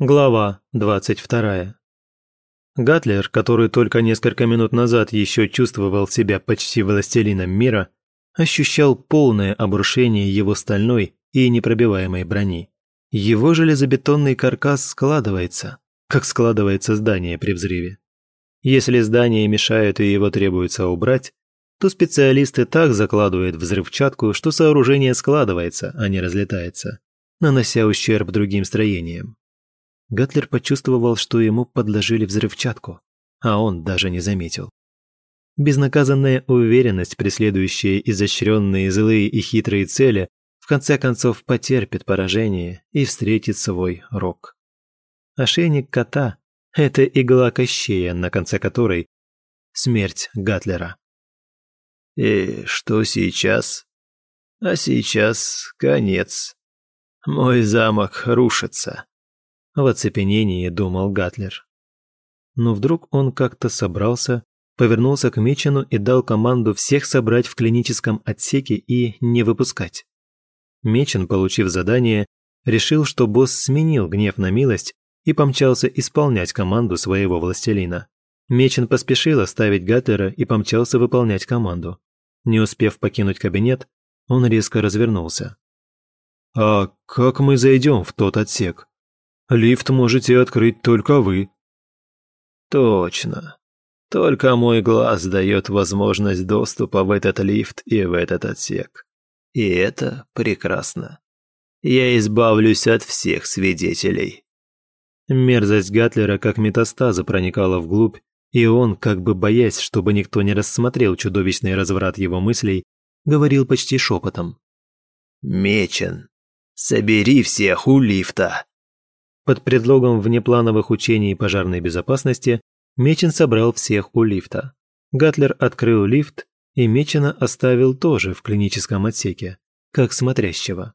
Глава 22. Гатлер, который только несколько минут назад еще чувствовал себя почти властелином мира, ощущал полное обрушение его стальной и непробиваемой брони. Его железобетонный каркас складывается, как складывается здание при взрыве. Если здание мешает и его требуется убрать, то специалисты так закладывают взрывчатку, что сооружение складывается, а не разлетается, нанося ущерб другим строениям. Гатлер почувствовал, что ему подложили взрывчатку, а он даже не заметил. Безнаказанная уверенность, преследующая изощренные злые и хитрые цели, в конце концов потерпит поражение и встретит свой рок. Ошейник кота – это игла Кощея, на конце которой – смерть Гатлера. «И что сейчас?» «А сейчас конец. Мой замок рушится». В оцепенении думал Гатлер. Но вдруг он как-то собрался, повернулся к Мечену и дал команду всех собрать в клиническом отсеке и не выпускать. Мечин, получив задание, решил, что босс сменил гнев на милость и помчался исполнять команду своего властелина. Мечин поспешил оставить Гатлера и помчался выполнять команду. Не успев покинуть кабинет, он резко развернулся. «А как мы зайдем в тот отсек?» Лифт можете открыть только вы». «Точно. Только мой глаз дает возможность доступа в этот лифт и в этот отсек. И это прекрасно. Я избавлюсь от всех свидетелей». Мерзость Гатлера как метастаза проникала вглубь, и он, как бы боясь, чтобы никто не рассмотрел чудовищный разврат его мыслей, говорил почти шепотом. «Мечен, собери всех у лифта!» Под предлогом внеплановых учений пожарной безопасности Мечин собрал всех у лифта. Гатлер открыл лифт, и Мечина оставил тоже в клиническом отсеке, как смотрящего.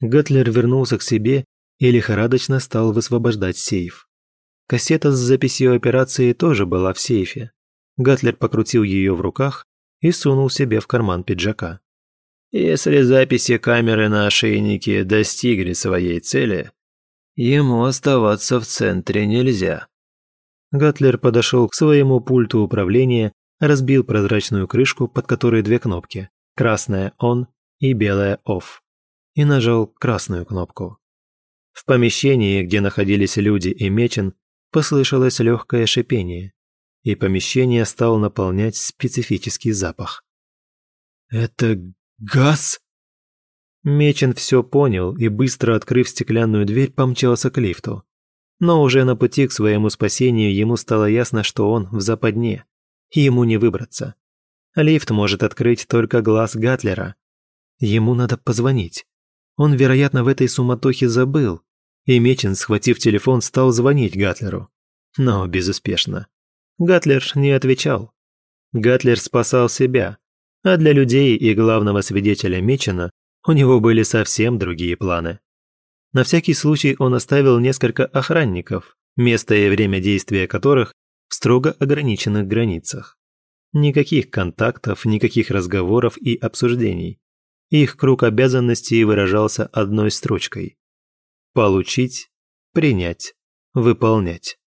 Гатлер вернулся к себе и лихорадочно стал высвобождать сейф. Кассета с записью операции тоже была в сейфе. Гатлер покрутил ее в руках и сунул себе в карман пиджака. «Если записи камеры на ошейнике достигли своей цели, Ему оставаться в центре нельзя. Гатлер подошел к своему пульту управления, разбил прозрачную крышку, под которой две кнопки – красная «Он» и белая «Off», и нажал красную кнопку. В помещении, где находились люди и Мечин, послышалось легкое шипение, и помещение стал наполнять специфический запах. «Это газ?» Мечин все понял и, быстро открыв стеклянную дверь, помчался к лифту. Но уже на пути к своему спасению ему стало ясно, что он в западне, ему не выбраться. Лифт может открыть только глаз Гатлера. Ему надо позвонить. Он, вероятно, в этой суматохе забыл, и Мечин, схватив телефон, стал звонить Гатлеру. Но безуспешно. Гатлер не отвечал. Гатлер спасал себя, а для людей и главного свидетеля Мечина у него были совсем другие планы. На всякий случай он оставил несколько охранников, место и время действия которых в строго ограниченных границах. Никаких контактов, никаких разговоров и обсуждений. Их круг обязанностей выражался одной строчкой. Получить, принять, выполнять.